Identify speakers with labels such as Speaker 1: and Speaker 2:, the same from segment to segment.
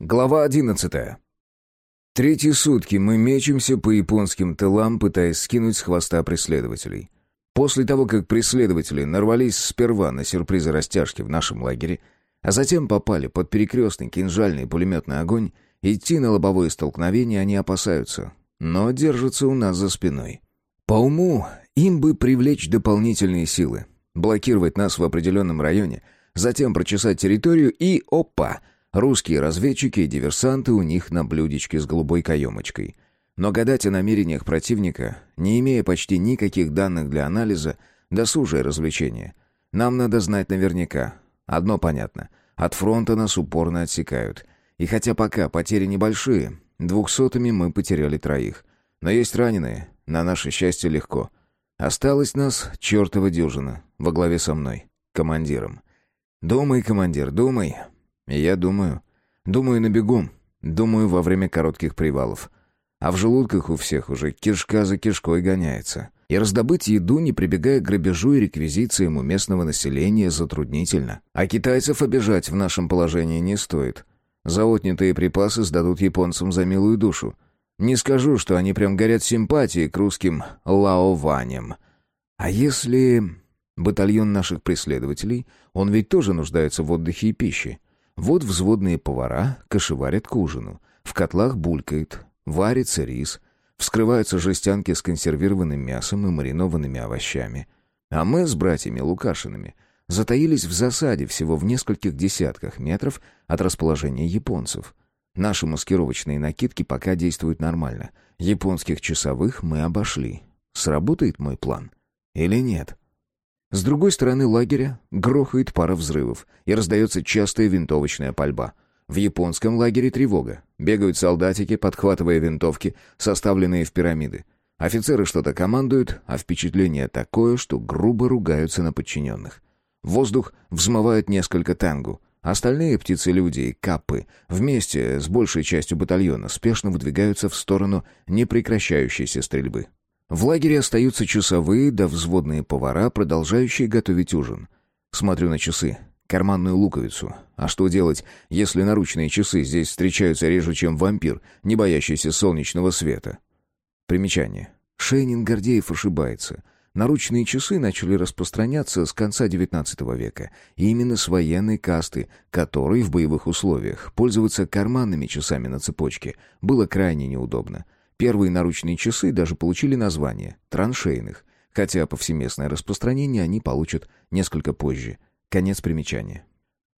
Speaker 1: Глава одиннадцатая. Третьи сутки мы мечемся по японским тылам, пытаясь скинуть с хвоста преследователей. После того, как преследователи нарвались сперва на сюрпризы растяжки в нашем лагере, а затем попали под перекрестный кинжальный пулеметный огонь, идти на лобовое столкновение они опасаются, но держатся у нас за спиной. По уму им бы привлечь дополнительные силы, блокировать нас в определенном районе, затем прочесать территорию и — опа! Русские разведчики и диверсанты у них на блюдечке с голубой каемочкой. Но гадать о намерениях противника, не имея почти никаких данных для анализа, досужее развлечение. Нам надо знать наверняка. Одно понятно. От фронта нас упорно отсекают. И хотя пока потери небольшие, двухсотыми мы потеряли троих. Но есть раненые, на наше счастье легко. Осталось нас чертова дюжина, во главе со мной, командиром. Думай, командир, думай. Я думаю. Думаю на бегу. Думаю во время коротких привалов. А в желудках у всех уже кишка за кишкой гоняется. И раздобыть еду, не прибегая к грабежу и реквизициям у местного населения, затруднительно. А китайцев обижать в нашем положении не стоит. За припасы сдадут японцам за милую душу. Не скажу, что они прям горят симпатией к русским лаованям. А если... Батальон наших преследователей, он ведь тоже нуждается в отдыхе и пище. Вот взводные повара кошеварят к ужину. В котлах булькает, варится рис, вскрываются жестянки с консервированным мясом и маринованными овощами. А мы с братьями Лукашинами затаились в засаде всего в нескольких десятках метров от расположения японцев. Наши маскировочные накидки пока действуют нормально. Японских часовых мы обошли. Сработает мой план? Или нет? С другой стороны лагеря грохает пара взрывов, и раздается частая винтовочная пальба. В японском лагере тревога. Бегают солдатики, подхватывая винтовки, составленные в пирамиды. Офицеры что-то командуют, а впечатление такое, что грубо ругаются на подчиненных. Воздух взмывают несколько тангу. Остальные птицы-люди и каппы вместе с большей частью батальона спешно выдвигаются в сторону непрекращающейся стрельбы. В лагере остаются часовые да взводные повара, продолжающие готовить ужин. Смотрю на часы, карманную луковицу. А что делать, если наручные часы здесь встречаются реже, чем вампир, не боящийся солнечного света? Примечание. Шейнин Гордеев ошибается. Наручные часы начали распространяться с конца XIX века, и именно с военной касты, которой в боевых условиях пользоваться карманными часами на цепочке было крайне неудобно – Первые наручные часы даже получили название «траншейных», хотя повсеместное распространение они получат несколько позже. Конец примечания.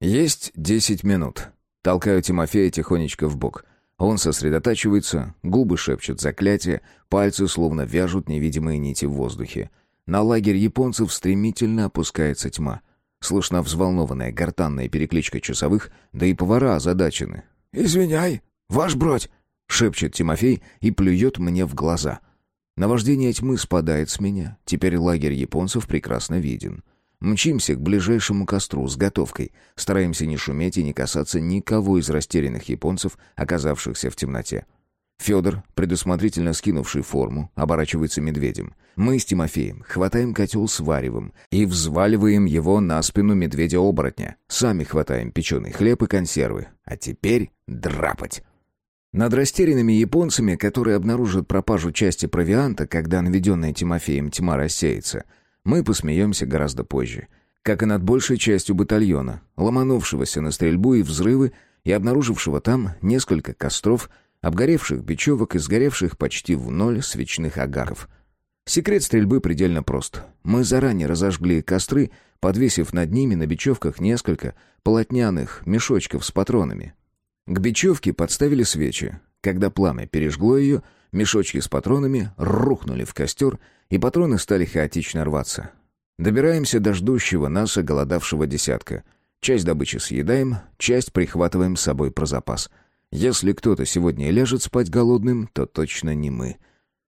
Speaker 1: Есть десять минут. Толкаю Тимофея тихонечко в бок. Он сосредотачивается, губы шепчут заклятие, пальцы словно вяжут невидимые нити в воздухе. На лагерь японцев стремительно опускается тьма. Слышна взволнованная гортанная перекличка часовых, да и повара озадачены. «Извиняй, ваш бродь!» Шепчет Тимофей и плюет мне в глаза. Наваждение тьмы спадает с меня. Теперь лагерь японцев прекрасно виден. Мчимся к ближайшему костру с готовкой. Стараемся не шуметь и не касаться никого из растерянных японцев, оказавшихся в темноте. Федор, предусмотрительно скинувший форму, оборачивается медведем. Мы с Тимофеем хватаем котел с варевом и взваливаем его на спину медведя-оборотня. Сами хватаем печеный хлеб и консервы. А теперь драпать. Над растерянными японцами, которые обнаружат пропажу части провианта, когда наведенная Тимофеем тьма рассеется, мы посмеемся гораздо позже. Как и над большей частью батальона, ломанувшегося на стрельбу и взрывы, и обнаружившего там несколько костров, обгоревших бечевок и сгоревших почти в ноль свечных агаров. Секрет стрельбы предельно прост. Мы заранее разожгли костры, подвесив над ними на бечевках несколько полотняных мешочков с патронами, к бечевке подставили свечи. Когда пламя пережгло ее, мешочки с патронами рухнули в костер, и патроны стали хаотично рваться. Добираемся до ждущего нас оголодавшего десятка. Часть добычи съедаем, часть прихватываем с собой про запас. Если кто-то сегодня и ляжет спать голодным, то точно не мы.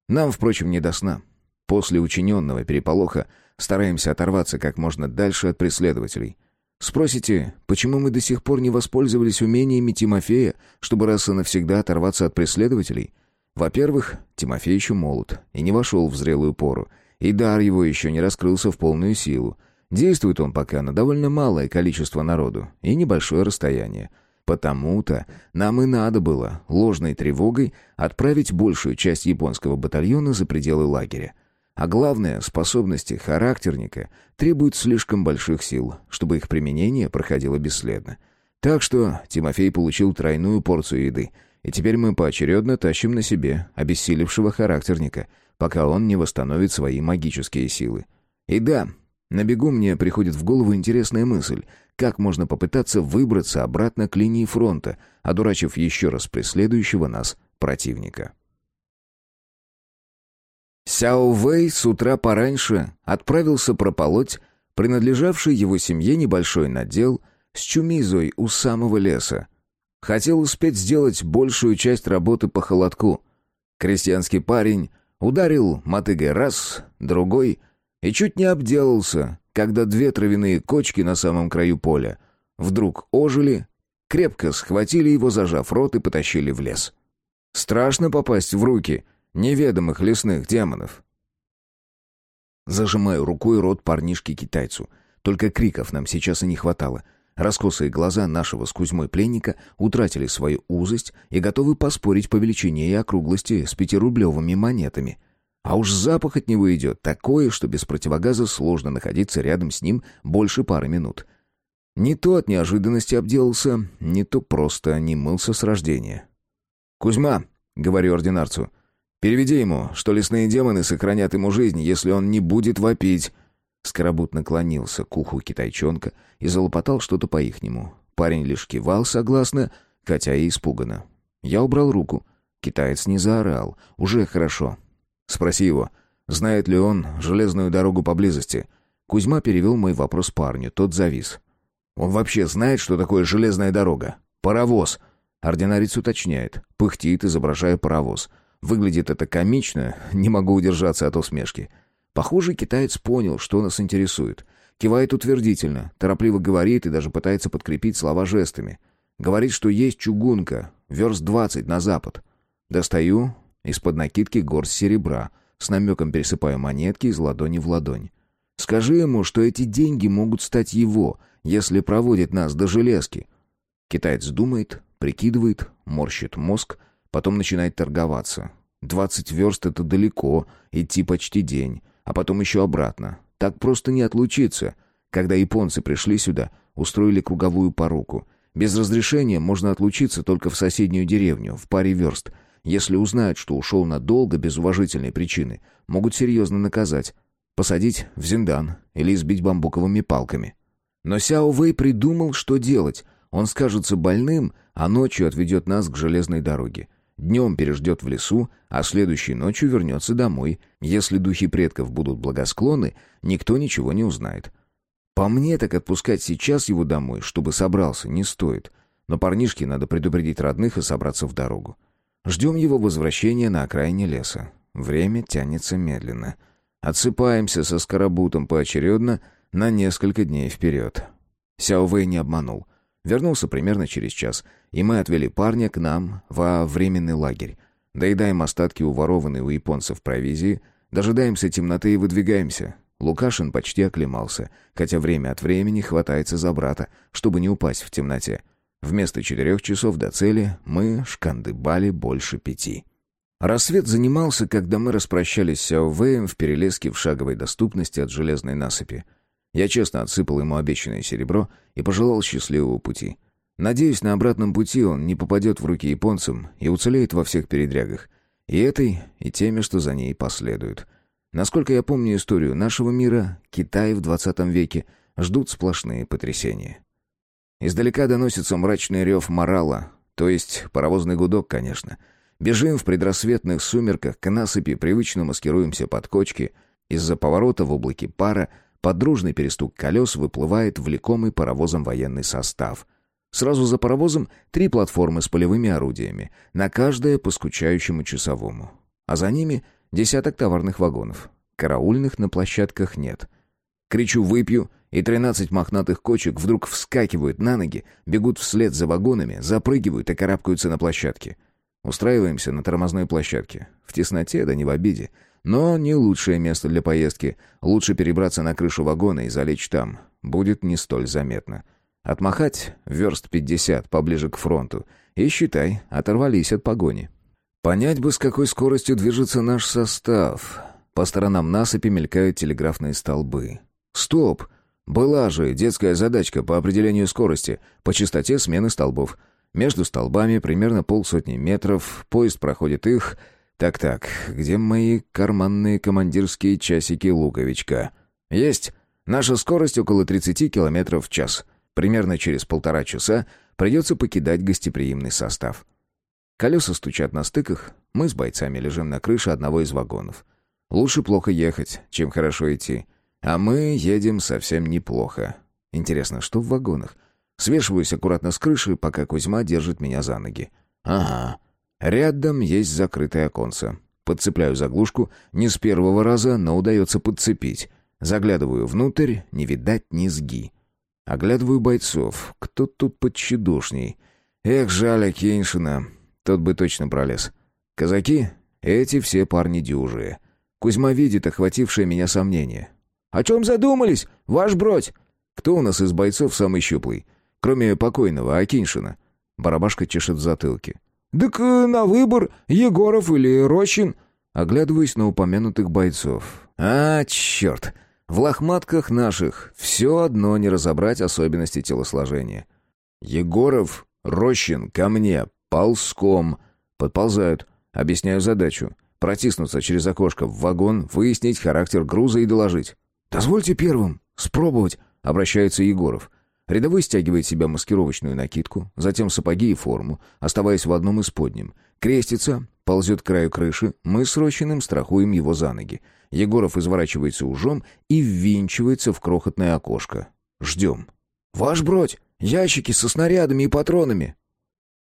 Speaker 1: Нам, впрочем, не до сна. После учиненного переполоха стараемся оторваться как можно дальше от преследователей — Спросите, почему мы до сих пор не воспользовались умениями Тимофея, чтобы раз и навсегда оторваться от преследователей? Во-первых, Тимофей еще молод и не вошел в зрелую пору, и дар его еще не раскрылся в полную силу. Действует он пока на довольно малое количество народу и небольшое расстояние. Потому-то нам и надо было ложной тревогой отправить большую часть японского батальона за пределы лагеря. А главное, способности характерника требуют слишком больших сил, чтобы их применение проходило бесследно. Так что Тимофей получил тройную порцию еды, и теперь мы поочередно тащим на себе обессилевшего характерника, пока он не восстановит свои магические силы. И да, на бегу мне приходит в голову интересная мысль, как можно попытаться выбраться обратно к линии фронта, одурачив еще раз преследующего нас противника. Сяо Вэй с утра пораньше отправился прополоть принадлежавший его семье небольшой надел с чумизой у самого леса. Хотел успеть сделать большую часть работы по холодку. Крестьянский парень ударил мотыгой раз, другой и чуть не обделался, когда две травяные кочки на самом краю поля вдруг ожили, крепко схватили его, зажав рот, и потащили в лес. Страшно попасть в руки неведомых лесных демонов. Зажимаю рукой рот парнишки-китайцу. Только криков нам сейчас и не хватало. Раскосые глаза нашего с Кузьмой пленника утратили свою узость и готовы поспорить по величине и округлости с пятирублевыми монетами. А уж запах от него идет такое, что без противогаза сложно находиться рядом с ним больше пары минут. Не то от неожиданности обделался, не то просто не мылся с рождения. «Кузьма», — говорю ординарцу, — Переведи ему, что лесные демоны сохранят ему жизнь, если он не будет вопить». Скоробут наклонился к уху китайчонка и залопотал что-то по-ихнему. Парень лишь кивал согласно, хотя и испуганно. Я убрал руку. Китаец не заорал. Уже хорошо. Спроси его, знает ли он железную дорогу поблизости. Кузьма перевел мой вопрос парню. Тот завис. «Он вообще знает, что такое железная дорога? Паровоз!» Ординарец уточняет. Пыхтит, изображая паровоз. Выглядит это комично, не могу удержаться от усмешки. Похоже, китаец понял, что нас интересует. Кивает утвердительно, торопливо говорит и даже пытается подкрепить слова жестами. Говорит, что есть чугунка, верст двадцать на запад. Достаю из-под накидки горсть серебра, с намеком пересыпаю монетки из ладони в ладонь. Скажи ему, что эти деньги могут стать его, если проводит нас до железки. Китаец думает, прикидывает, морщит мозг — Потом начинает торговаться. Двадцать верст — это далеко, идти почти день. А потом еще обратно. Так просто не отлучиться. Когда японцы пришли сюда, устроили круговую поруку. Без разрешения можно отлучиться только в соседнюю деревню, в паре верст. Если узнают, что ушел надолго, без уважительной причины, могут серьезно наказать. Посадить в зиндан или избить бамбуковыми палками. Но Сяо Вэй придумал, что делать. Он скажется больным, а ночью отведет нас к железной дороге. Днем переждет в лесу, а следующей ночью вернется домой. Если духи предков будут благосклонны, никто ничего не узнает. По мне, так отпускать сейчас его домой, чтобы собрался, не стоит. Но парнишке надо предупредить родных и собраться в дорогу. Ждем его возвращения на окраине леса. Время тянется медленно. Отсыпаемся со скоробутом поочередно на несколько дней вперед. Сяо Вэй не обманул. Вернулся примерно через час, и мы отвели парня к нам во временный лагерь. Доедаем остатки уворованной у японцев провизии, дожидаемся темноты и выдвигаемся. Лукашин почти оклемался, хотя время от времени хватается за брата, чтобы не упасть в темноте. Вместо четырех часов до цели мы шкандыбали больше пяти. Рассвет занимался, когда мы распрощались с Сяовеем в перелеске в шаговой доступности от железной насыпи. Я честно отсыпал ему обещанное серебро и пожелал счастливого пути. Надеюсь, на обратном пути он не попадет в руки японцам и уцелеет во всех передрягах. И этой, и теми, что за ней последуют. Насколько я помню историю нашего мира, Китай в 20 веке ждут сплошные потрясения. Издалека доносится мрачный рев морала, то есть паровозный гудок, конечно. Бежим в предрассветных сумерках к насыпи, привычно маскируемся под кочки. Из-за поворота в облаке пара под дружный перестук колес выплывает влекомый паровозом военный состав. Сразу за паровозом три платформы с полевыми орудиями, на каждое по скучающему часовому. А за ними десяток товарных вагонов. Караульных на площадках нет. Кричу «выпью», и тринадцать мохнатых кочек вдруг вскакивают на ноги, бегут вслед за вагонами, запрыгивают и карабкаются на площадке. Устраиваемся на тормозной площадке. В тесноте, да не в обиде. Но не лучшее место для поездки. Лучше перебраться на крышу вагона и залечь там. Будет не столь заметно. Отмахать верст пятьдесят поближе к фронту. И, считай, оторвались от погони. Понять бы, с какой скоростью движется наш состав. По сторонам насыпи мелькают телеграфные столбы. Стоп! Была же детская задачка по определению скорости, по частоте смены столбов. Между столбами примерно полсотни метров, поезд проходит их... Так-так, где мои карманные командирские часики луковичка? Есть! Наша скорость около 30 км в час. Примерно через полтора часа придется покидать гостеприимный состав. Колеса стучат на стыках, мы с бойцами лежим на крыше одного из вагонов. Лучше плохо ехать, чем хорошо идти. А мы едем совсем неплохо. Интересно, что в вагонах? Свешиваюсь аккуратно с крыши, пока Кузьма держит меня за ноги. Ага. Рядом есть закрытое оконце. Подцепляю заглушку, не с первого раза, но удается подцепить. Заглядываю внутрь, не видать низги. Оглядываю бойцов. Кто тут подчедушней? Эх, жаль Акиншина. Тот бы точно пролез. Казаки? Эти все парни дюжие. Кузьма видит охватившее меня сомнение. «О чем задумались, ваш бродь?» «Кто у нас из бойцов самый щуплый? Кроме покойного, Акиншина?» Барабашка чешет в затылке. «Так э, на выбор, Егоров или Рощин?» Оглядываюсь на упомянутых бойцов. «А, черт! В лохматках наших все одно не разобрать особенности телосложения. Егоров, Рощин, ко мне, ползком. Подползают. Объясняю задачу. Протиснуться через окошко в вагон, выяснить характер груза и доложить. «Дозвольте первым спробовать», — обращается Егоров. Рядовой стягивает себя маскировочную накидку, затем сапоги и форму, оставаясь в одном из подним. Крестится, ползет к краю крыши, мы с Рощиным страхуем его за ноги. Егоров изворачивается ужом и ввинчивается в крохотное окошко. Ждем. «Ваш бродь! Ящики со снарядами и патронами!»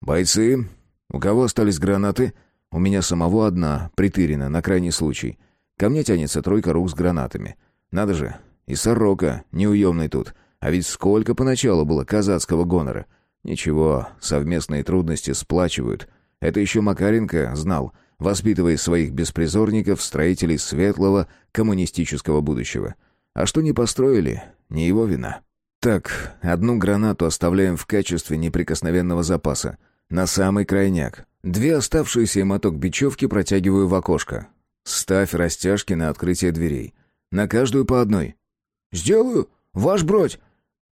Speaker 1: «Бойцы! У кого остались гранаты?» «У меня самого одна, притырена, на крайний случай. Ко мне тянется тройка рук с гранатами. Надо же, и сорока, неуемный тут. А ведь сколько поначалу было казацкого гонора. Ничего, совместные трудности сплачивают. Это еще Макаренко знал — воспитывая своих беспризорников, строителей светлого коммунистического будущего. А что не построили, не его вина. Так, одну гранату оставляем в качестве неприкосновенного запаса. На самый крайняк. Две оставшиеся и моток бечевки протягиваю в окошко. Ставь растяжки на открытие дверей. На каждую по одной. «Сделаю! Ваш бродь!»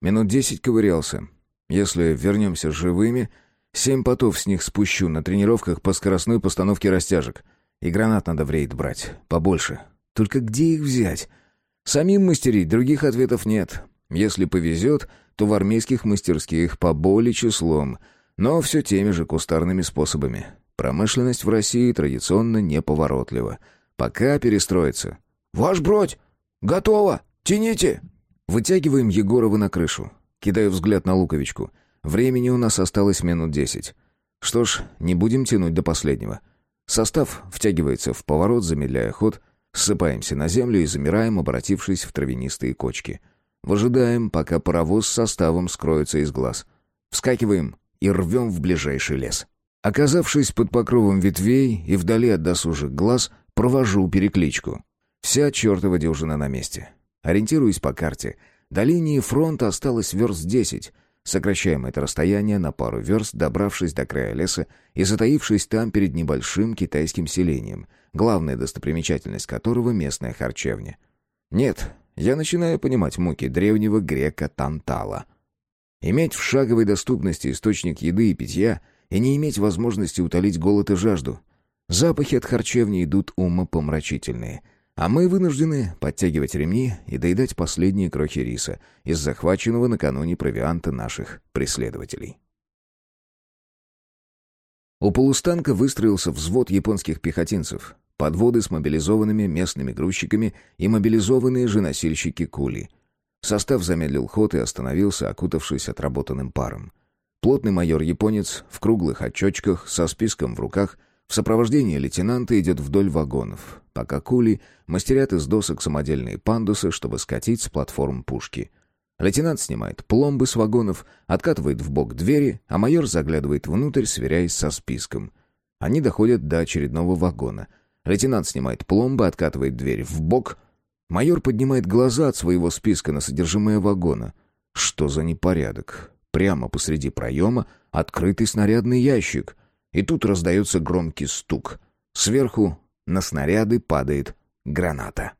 Speaker 1: Минут десять ковырялся. Если вернемся живыми, Семь потов с них спущу на тренировках по скоростной постановке растяжек. И гранат надо в рейд брать. Побольше. Только где их взять? Самим мастерить других ответов нет. Если повезет, то в армейских мастерских поболее числом, но все теми же кустарными способами. Промышленность в России традиционно неповоротлива. Пока перестроится. «Ваш бродь! Готово! Тяните!» Вытягиваем Егорова на крышу. Кидаю взгляд на Луковичку. Времени у нас осталось минут десять. Что ж, не будем тянуть до последнего. Состав втягивается в поворот, замедляя ход, ссыпаемся на землю и замираем, обратившись в травянистые кочки. Выжидаем, пока паровоз с составом скроется из глаз. Вскакиваем и рвем в ближайший лес. Оказавшись под покровом ветвей и вдали от досужих глаз, провожу перекличку. Вся чертова дюжина на месте. Ориентируясь по карте. До линии фронта осталось верст десять, Сокращаем это расстояние на пару верст, добравшись до края леса и затаившись там перед небольшим китайским селением, главная достопримечательность которого — местная харчевня. Нет, я начинаю понимать муки древнего грека Тантала. Иметь в шаговой доступности источник еды и питья и не иметь возможности утолить голод и жажду. Запахи от харчевни идут умопомрачительные — а мы вынуждены подтягивать ремни и доедать последние крохи риса из захваченного накануне провианта наших преследователей. У полустанка выстроился взвод японских пехотинцев, подводы с мобилизованными местными грузчиками и мобилизованные же носильщики кули. Состав замедлил ход и остановился, окутавшись отработанным паром. Плотный майор-японец в круглых очочках, со списком в руках — в сопровождении лейтенанта идет вдоль вагонов, пока кули мастерят из досок самодельные пандусы, чтобы скатить с платформ пушки. Лейтенант снимает пломбы с вагонов, откатывает в бок двери, а майор заглядывает внутрь, сверяясь со списком. Они доходят до очередного вагона. Лейтенант снимает пломбы, откатывает дверь в бок. Майор поднимает глаза от своего списка на содержимое вагона. Что за непорядок? Прямо посреди проема открытый снарядный ящик. И тут раздается громкий стук. Сверху на снаряды падает граната.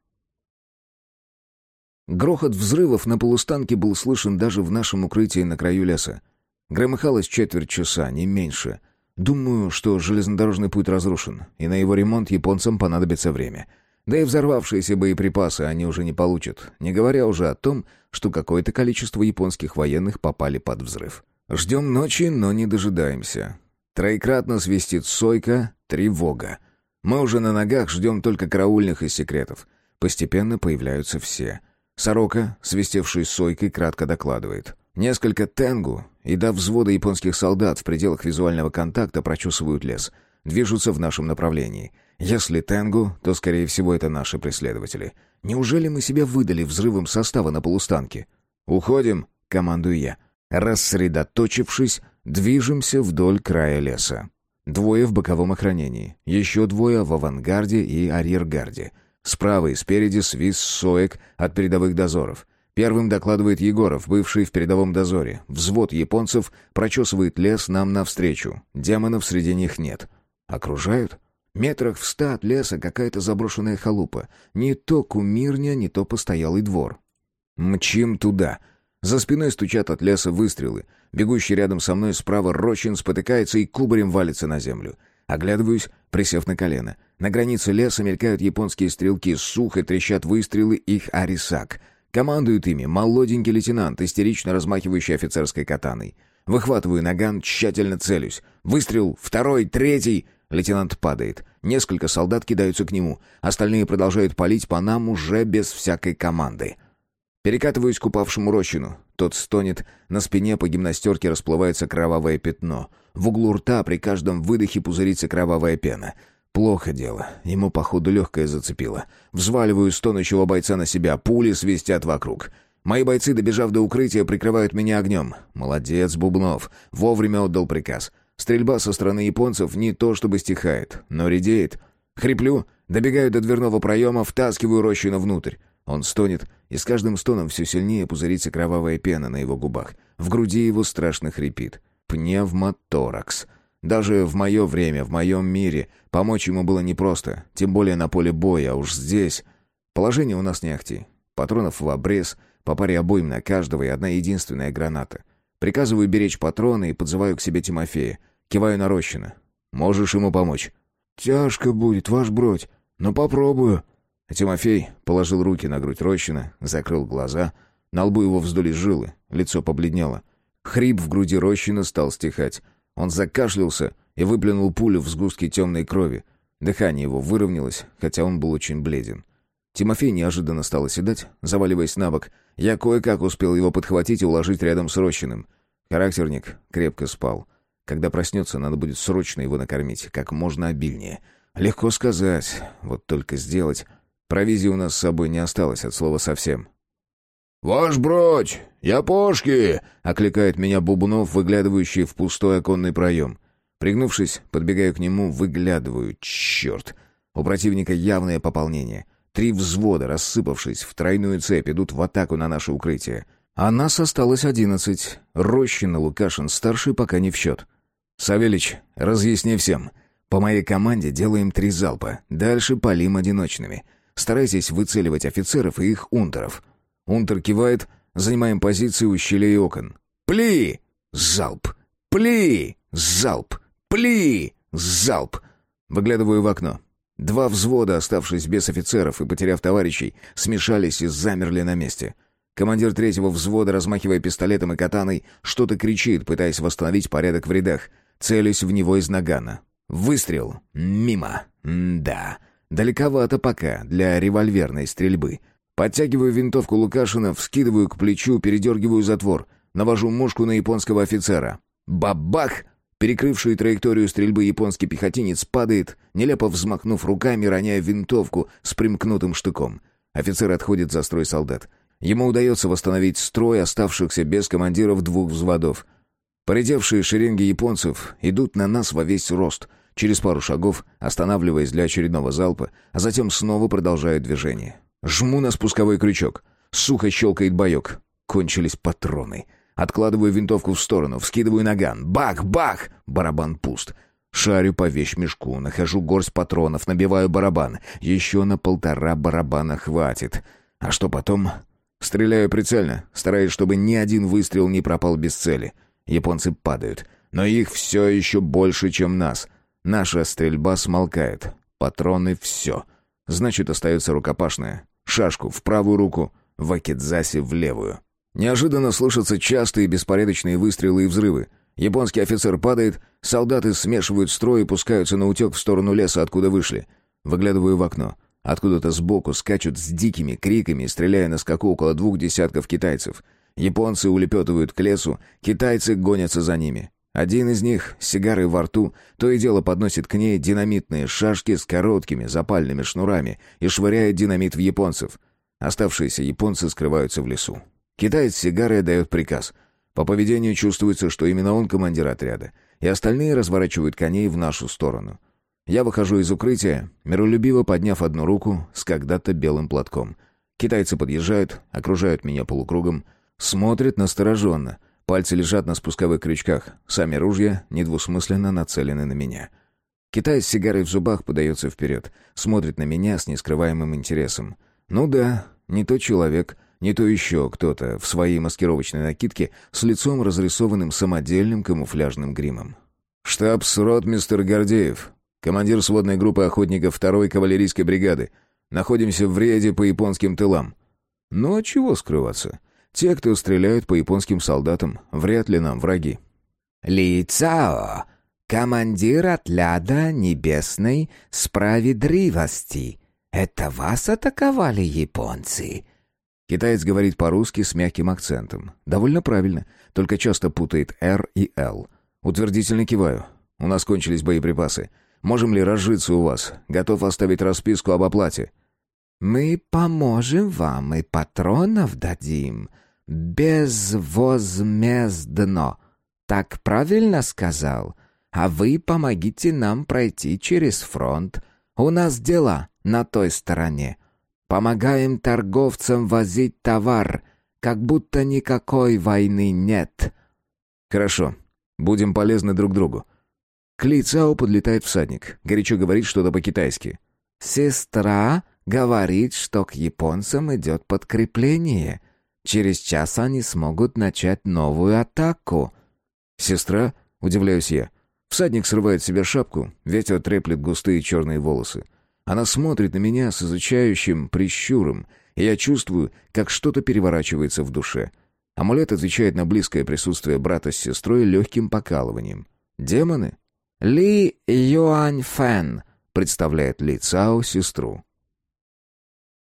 Speaker 1: Грохот взрывов на полустанке был слышен даже в нашем укрытии на краю леса. Громыхалось четверть часа, не меньше. Думаю, что железнодорожный путь разрушен, и на его ремонт японцам понадобится время. Да и взорвавшиеся боеприпасы они уже не получат, не говоря уже о том, что какое-то количество японских военных попали под взрыв. Ждем ночи, но не дожидаемся. Троекратно свистит сойка, тревога. Мы уже на ногах ждем только караульных из секретов. Постепенно появляются все. Сорока, свистевший сойкой, кратко докладывает. Несколько тенгу и до взвода японских солдат в пределах визуального контакта прочесывают лес. Движутся в нашем направлении. Если тенгу, то, скорее всего, это наши преследователи. Неужели мы себя выдали взрывом состава на полустанке? «Уходим», — командую я. Рассредоточившись, движемся вдоль края леса. Двое в боковом охранении, еще двое в авангарде и арьергарде. Справа и спереди свист соек от передовых дозоров. Первым докладывает Егоров, бывший в передовом дозоре. Взвод японцев прочесывает лес нам навстречу. Демонов среди них нет. Окружают? Метрах в ста от леса какая-то заброшенная халупа. Не то кумирня, не то постоялый двор. Мчим туда. За спиной стучат от леса выстрелы. Бегущий рядом со мной справа Рочин спотыкается и кубарем валится на землю. Оглядываюсь, присев на колено. На границе леса мелькают японские стрелки, сухо трещат выстрелы их арисак. Командует ими молоденький лейтенант, истерично размахивающий офицерской катаной. Выхватываю наган, тщательно целюсь. Выстрел, второй, третий. Лейтенант падает. Несколько солдат кидаются к нему. Остальные продолжают палить по нам уже без всякой команды. Перекатываюсь к упавшему Рощину. Тот стонет, на спине по гимнастерке расплывается кровавое пятно. В углу рта при каждом выдохе пузырится кровавая пена. Плохо дело. Ему, походу, легкое зацепило. Взваливаю стонущего бойца на себя, пули свистят вокруг. Мои бойцы, добежав до укрытия, прикрывают меня огнем. Молодец, Бубнов. Вовремя отдал приказ. Стрельба со стороны японцев не то чтобы стихает, но редеет. Хриплю, добегаю до дверного проема, втаскиваю Рощину внутрь. Он стонет, и с каждым стоном все сильнее пузырится кровавая пена на его губах. В груди его страшно хрипит. Пневмоторакс. Даже в мое время, в моем мире, помочь ему было непросто, тем более на поле боя, а уж здесь... Положение у нас не ахти. Патронов в обрез, по паре обоим на каждого и одна единственная граната. Приказываю беречь патроны и подзываю к себе Тимофея. Киваю на Рощина. «Можешь ему помочь?» «Тяжко будет, ваш бродь, но попробую», Тимофей положил руки на грудь Рощина, закрыл глаза. На лбу его вздулись жилы, лицо побледнело. Хрип в груди Рощина стал стихать. Он закашлялся и выплюнул пулю в сгустки темной крови. Дыхание его выровнялось, хотя он был очень бледен. Тимофей неожиданно стал оседать, заваливаясь на бок. Я кое-как успел его подхватить и уложить рядом с Рощиным. Характерник крепко спал. Когда проснется, надо будет срочно его накормить, как можно обильнее. Легко сказать, вот только сделать... Провизии у нас с собой не осталось от слова совсем. «Ваш бродь! Я пошки!» — окликает меня Бубунов, выглядывающий в пустой оконный проем. Пригнувшись, подбегаю к нему, выглядываю. Черт! У противника явное пополнение. Три взвода, рассыпавшись в тройную цепь, идут в атаку на наше укрытие. А нас осталось одиннадцать. Рощин и Лукашин старший пока не в счет. «Савельич, разъясни всем. По моей команде делаем три залпа. Дальше палим одиночными». Старайтесь выцеливать офицеров и их унтеров. Унтер кивает, занимаем позиции у щелей окон. «Пли!» Залп! «Пли!» Залп! «Пли!» Залп! Выглядываю в окно. Два взвода, оставшись без офицеров и потеряв товарищей, смешались и замерли на месте. Командир третьего взвода, размахивая пистолетом и катаной, что-то кричит, пытаясь восстановить порядок в рядах. Целюсь в него из нагана. Выстрел. Мимо. М да. Далековато пока для револьверной стрельбы. Подтягиваю винтовку Лукашина, вскидываю к плечу, передергиваю затвор. Навожу мушку на японского офицера. Бабах! Перекрывший траекторию стрельбы японский пехотинец падает, нелепо взмахнув руками, роняя винтовку с примкнутым штыком. Офицер отходит за строй солдат. Ему удается восстановить строй оставшихся без командиров двух взводов. Поредевшие шеренги японцев идут на нас во весь рост — Через пару шагов, останавливаясь для очередного залпа, а затем снова продолжают движение. Жму на спусковой крючок. Сухо щелкает боек. кончились патроны. Откладываю винтовку в сторону, вскидываю наган. Бах-бах! Барабан пуст. Шарю по вещмешку, нахожу горсть патронов, набиваю барабан. Еще на полтора барабана хватит. А что потом? Стреляю прицельно, стараясь, чтобы ни один выстрел не пропал без цели. Японцы падают. Но их все еще больше, чем нас. Наша стрельба смолкает. Патроны — все. Значит, остается рукопашная. Шашку в правую руку, вакидзаси в левую. Неожиданно слышатся частые беспорядочные выстрелы и взрывы. Японский офицер падает, солдаты смешивают строй и пускаются на утек в сторону леса, откуда вышли. Выглядываю в окно. Откуда-то сбоку скачут с дикими криками, стреляя на скаку около двух десятков китайцев. Японцы улепетывают к лесу, китайцы гонятся за ними. Один из них, с сигарой во рту, то и дело подносит к ней динамитные шашки с короткими запальными шнурами и швыряет динамит в японцев. Оставшиеся японцы скрываются в лесу. Китаец с сигарой дает приказ. По поведению чувствуется, что именно он командир отряда, и остальные разворачивают коней в нашу сторону. Я выхожу из укрытия, миролюбиво подняв одну руку с когда-то белым платком. Китайцы подъезжают, окружают меня полукругом, смотрят настороженно — Пальцы лежат на спусковых крючках, сами ружья недвусмысленно нацелены на меня. Китай с сигарой в зубах подается вперед, смотрит на меня с нескрываемым интересом. Ну да, не то человек, не то еще кто-то в своей маскировочной накидке с лицом разрисованным самодельным камуфляжным гримом. «Штаб-срот мистер Гордеев, командир сводной группы охотников второй кавалерийской бригады. Находимся в рейде по японским тылам». «Ну а чего скрываться?» Те, кто стреляют по японским солдатам, вряд ли нам враги.
Speaker 2: Ли Цао, командир отряда небесной справедливости. Это вас атаковали японцы?»
Speaker 1: Китаец говорит по-русски с мягким акцентом. Довольно правильно, только часто путает «Р» и «Л». Утвердительно киваю. У нас кончились боеприпасы. Можем ли разжиться у вас? Готов оставить расписку об оплате.
Speaker 2: «Мы поможем вам и патронов дадим. Безвозмездно. Так правильно сказал? А вы помогите нам пройти через фронт. У нас дела на той стороне. Помогаем торговцам возить товар, как будто никакой войны нет».
Speaker 1: «Хорошо. Будем полезны друг другу». К Ли подлетает всадник. Горячо говорит что-то по-китайски.
Speaker 2: «Сестра Говорит, что к японцам идет подкрепление. Через час они смогут начать новую атаку.
Speaker 1: «Сестра?» — удивляюсь я. Всадник срывает с себя шапку, ветер треплет густые черные волосы. Она смотрит на меня с изучающим прищуром, и я чувствую, как что-то переворачивается в душе. Амулет отвечает на близкое присутствие брата с сестрой легким покалыванием. «Демоны?»
Speaker 2: «Ли Юань Фэн», — представляет Ли Цао сестру.